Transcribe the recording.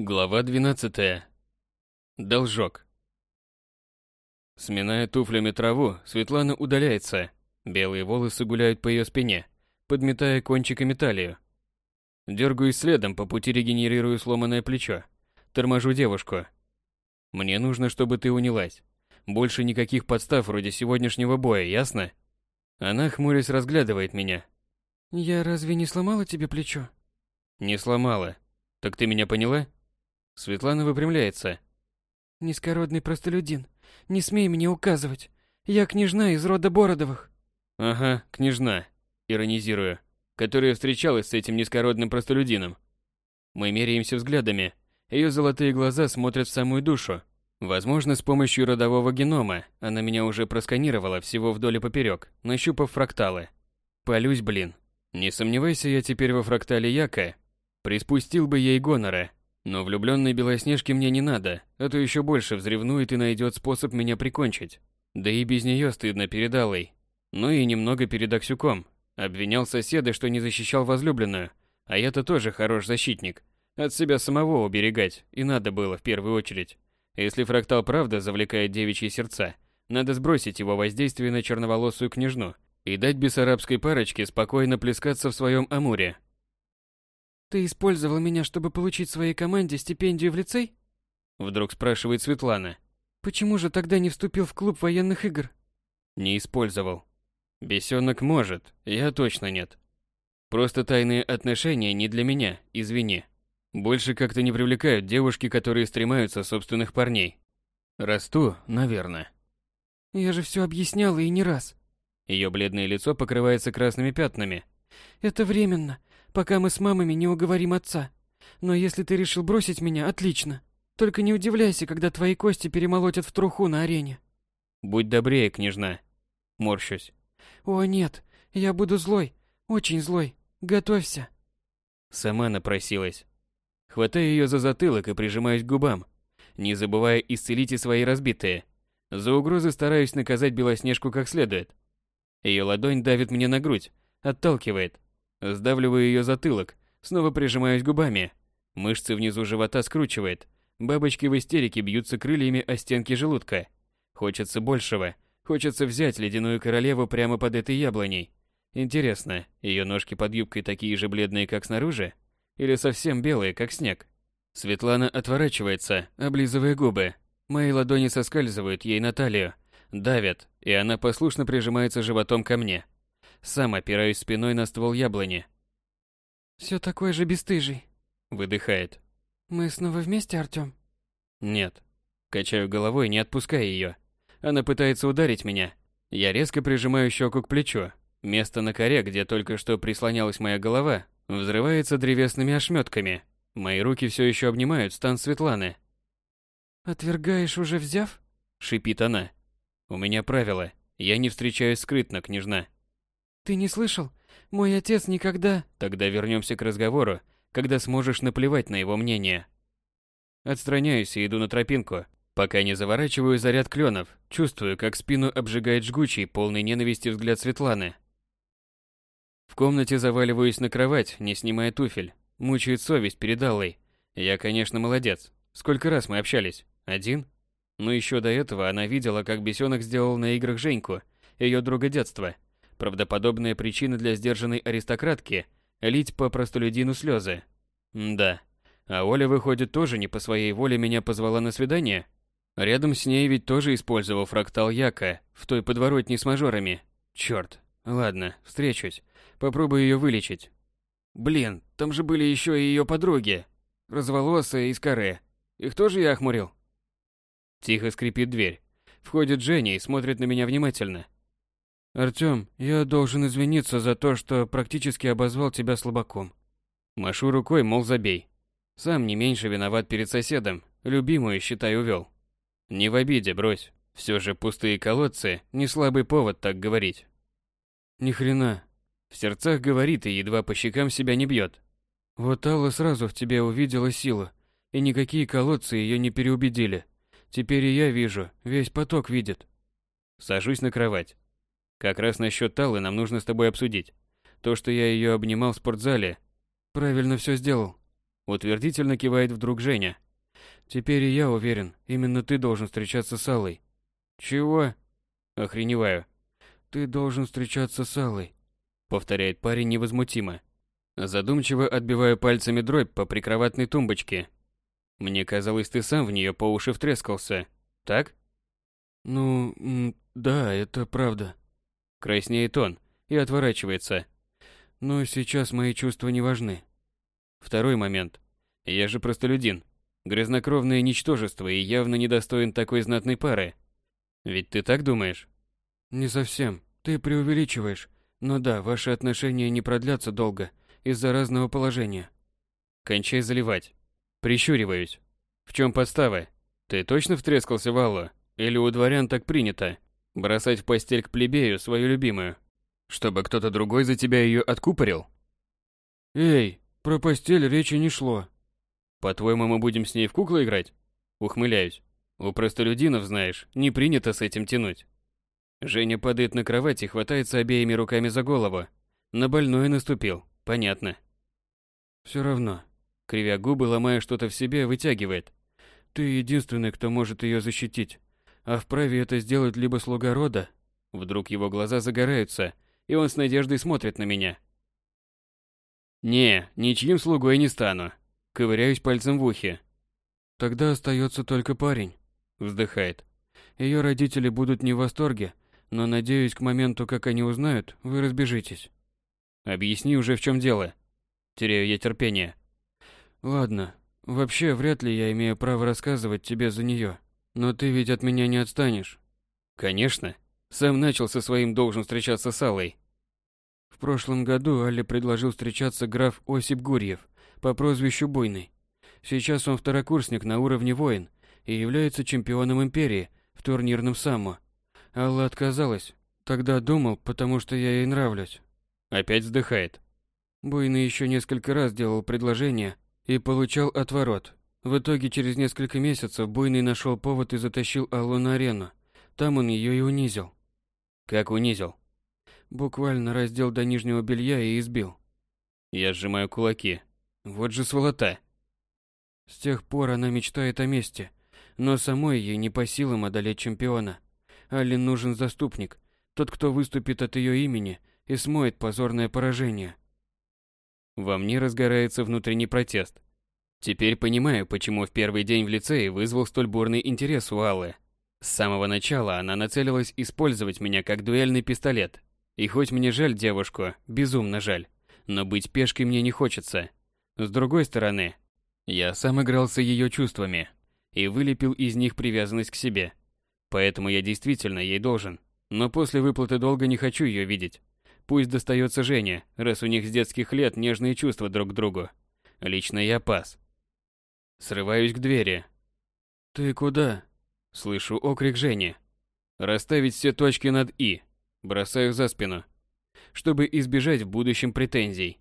Глава 12. Должок. Сминая туфлями траву, Светлана удаляется. Белые волосы гуляют по ее спине, подметая кончиками талию. Дергаюсь следом, по пути регенерирую сломанное плечо. Торможу девушку. Мне нужно, чтобы ты унялась. Больше никаких подстав вроде сегодняшнего боя, ясно? Она, хмурясь, разглядывает меня. Я разве не сломала тебе плечо? Не сломала. Так ты меня поняла? Светлана выпрямляется. Низкородный простолюдин, не смей мне указывать. Я княжна из рода Бородовых. Ага, княжна, иронизирую, которая встречалась с этим низкородным простолюдином. Мы меряемся взглядами. Ее золотые глаза смотрят в самую душу. Возможно, с помощью родового генома она меня уже просканировала всего вдоль и поперек, нащупав фракталы. Полюсь, блин. Не сомневайся я теперь во фрактале Яка. Приспустил бы ей гонора, но влюбленной Белоснежке мне не надо, а то еще больше взревнует и найдет способ меня прикончить. Да и без нее стыдно перед Аллой. Ну и немного перед Аксюком. Обвинял соседа, что не защищал возлюбленную. А я-то тоже хорош защитник. От себя самого уберегать, и надо было в первую очередь. Если фрактал правда завлекает девичьи сердца, надо сбросить его воздействие на черноволосую княжну и дать бессарабской парочке спокойно плескаться в своем амуре. Ты использовал меня, чтобы получить своей команде стипендию в лицей? Вдруг спрашивает Светлана. Почему же тогда не вступил в клуб военных игр? Не использовал. Бесенок может, я точно нет. Просто тайные отношения не для меня, извини. Больше как-то не привлекают девушки, которые стремаются собственных парней. Расту, наверное. Я же все объясняла и не раз. Ее бледное лицо покрывается красными пятнами. Это временно пока мы с мамами не уговорим отца. Но если ты решил бросить меня, отлично. Только не удивляйся, когда твои кости перемолотят в труху на арене. Будь добрее, княжна. Морщусь. О, нет, я буду злой, очень злой. Готовься. Сама напросилась. Хватаю ее за затылок и прижимаюсь к губам, не забывая исцелить и свои разбитые. За угрозы стараюсь наказать Белоснежку как следует. Ее ладонь давит мне на грудь, отталкивает, Сдавливаю ее затылок, снова прижимаюсь губами. Мышцы внизу живота скручивает. Бабочки в истерике бьются крыльями о стенки желудка. Хочется большего. Хочется взять ледяную королеву прямо под этой яблоней. Интересно, ее ножки под юбкой такие же бледные, как снаружи? Или совсем белые, как снег? Светлана отворачивается, облизывая губы. Мои ладони соскальзывают ей на талию, давят, и она послушно прижимается животом ко мне. Сам опираюсь спиной на ствол яблони. Все такой же бесстыжий. Выдыхает. Мы снова вместе, Артём? Нет. Качаю головой, не отпуская ее. Она пытается ударить меня. Я резко прижимаю щеку к плечу. Место на коре, где только что прислонялась моя голова, взрывается древесными ошметками. Мои руки все еще обнимают стан Светланы. «Отвергаешь, уже взяв?» — шипит она. «У меня правило. Я не встречаюсь скрытно, княжна». Ты не слышал? Мой отец никогда... Тогда вернемся к разговору, когда сможешь наплевать на его мнение. Отстраняюсь и иду на тропинку, пока не заворачиваю заряд кленов, чувствую, как спину обжигает жгучий, полный ненависти взгляд Светланы. В комнате заваливаюсь на кровать, не снимая туфель. Мучает совесть перед Аллой. Я, конечно, молодец. Сколько раз мы общались? Один? Но еще до этого она видела, как бесенок сделал на играх Женьку, ее друга детства – Правдоподобная причина для сдержанной аристократки – лить по простолюдину слезы. Да. А Оля, выходит, тоже не по своей воле меня позвала на свидание? Рядом с ней ведь тоже использовал фрактал Яка в той подворотне с мажорами. Черт. Ладно, встречусь. Попробую ее вылечить. Блин, там же были еще и ее подруги. Разволосые из каре. Их тоже я охмурил? Тихо скрипит дверь. Входит Женя и смотрит на меня внимательно. Артём, я должен извиниться за то, что практически обозвал тебя слабаком. Машу рукой, мол, забей. Сам не меньше виноват перед соседом, любимую, считай, увел. Не в обиде, брось. Все же пустые колодцы – не слабый повод так говорить. Ни хрена. В сердцах говорит и едва по щекам себя не бьет. Вот Алла сразу в тебе увидела силу, и никакие колодцы ее не переубедили. Теперь и я вижу, весь поток видит. Сажусь на кровать. Как раз насчет Талы нам нужно с тобой обсудить. То, что я ее обнимал в спортзале. Правильно все сделал. Утвердительно кивает вдруг Женя. Теперь и я уверен, именно ты должен встречаться с Аллой. Чего? Охреневаю. Ты должен встречаться с Аллой. Повторяет парень невозмутимо. Задумчиво отбиваю пальцами дробь по прикроватной тумбочке. Мне казалось, ты сам в нее по уши втрескался. Так? Ну, да, это правда. Краснеет он и отворачивается. Но сейчас мои чувства не важны. Второй момент. Я же простолюдин. Грязнокровное ничтожество и явно недостоин такой знатной пары. Ведь ты так думаешь? Не совсем. Ты преувеличиваешь. Но да, ваши отношения не продлятся долго из-за разного положения. Кончай заливать. Прищуриваюсь. В чем подстава? Ты точно втрескался в Аллу? Или у дворян так принято? Бросать в постель к плебею свою любимую? Чтобы кто-то другой за тебя ее откупорил? Эй, про постель речи не шло. По-твоему, мы будем с ней в куклы играть? Ухмыляюсь. У простолюдинов, знаешь, не принято с этим тянуть. Женя падает на кровать и хватается обеими руками за голову. На больное наступил, понятно. Все равно. Кривя губы, ломая что-то в себе, вытягивает. Ты единственный, кто может ее защитить. А вправе это сделать либо слуга рода. Вдруг его глаза загораются, и он с надеждой смотрит на меня. Не, ничьим слугой не стану. Ковыряюсь пальцем в ухе. Тогда остается только парень. Вздыхает. Ее родители будут не в восторге, но надеюсь, к моменту, как они узнают, вы разбежитесь. Объясни уже, в чем дело. Теряю я терпение. Ладно, вообще вряд ли я имею право рассказывать тебе за нее, но ты ведь от меня не отстанешь. Конечно. Сам начал со своим должен встречаться с Аллой. В прошлом году Алле предложил встречаться граф Осип Гурьев по прозвищу Буйный. Сейчас он второкурсник на уровне воин и является чемпионом империи в турнирном саммо. Алла отказалась. Тогда думал, потому что я ей нравлюсь. Опять вздыхает. Буйный еще несколько раз делал предложение и получал отворот. В итоге через несколько месяцев Буйный нашел повод и затащил Аллу на арену. Там он ее и унизил. Как унизил? Буквально раздел до нижнего белья и избил. Я сжимаю кулаки. Вот же сволота. С тех пор она мечтает о мести, но самой ей не по силам одолеть чемпиона. Алле нужен заступник, тот, кто выступит от ее имени и смоет позорное поражение. Во мне разгорается внутренний протест. Теперь понимаю, почему в первый день в лицее вызвал столь бурный интерес у Аллы. С самого начала она нацелилась использовать меня как дуэльный пистолет. И хоть мне жаль девушку, безумно жаль, но быть пешкой мне не хочется. С другой стороны, я сам игрался ее чувствами и вылепил из них привязанность к себе. Поэтому я действительно ей должен. Но после выплаты долга не хочу ее видеть. Пусть достается Жене, раз у них с детских лет нежные чувства друг к другу. Лично я пас. Срываюсь к двери. «Ты куда?» Слышу окрик Жени. Расставить все точки над «и». Бросаю за спину. Чтобы избежать в будущем претензий.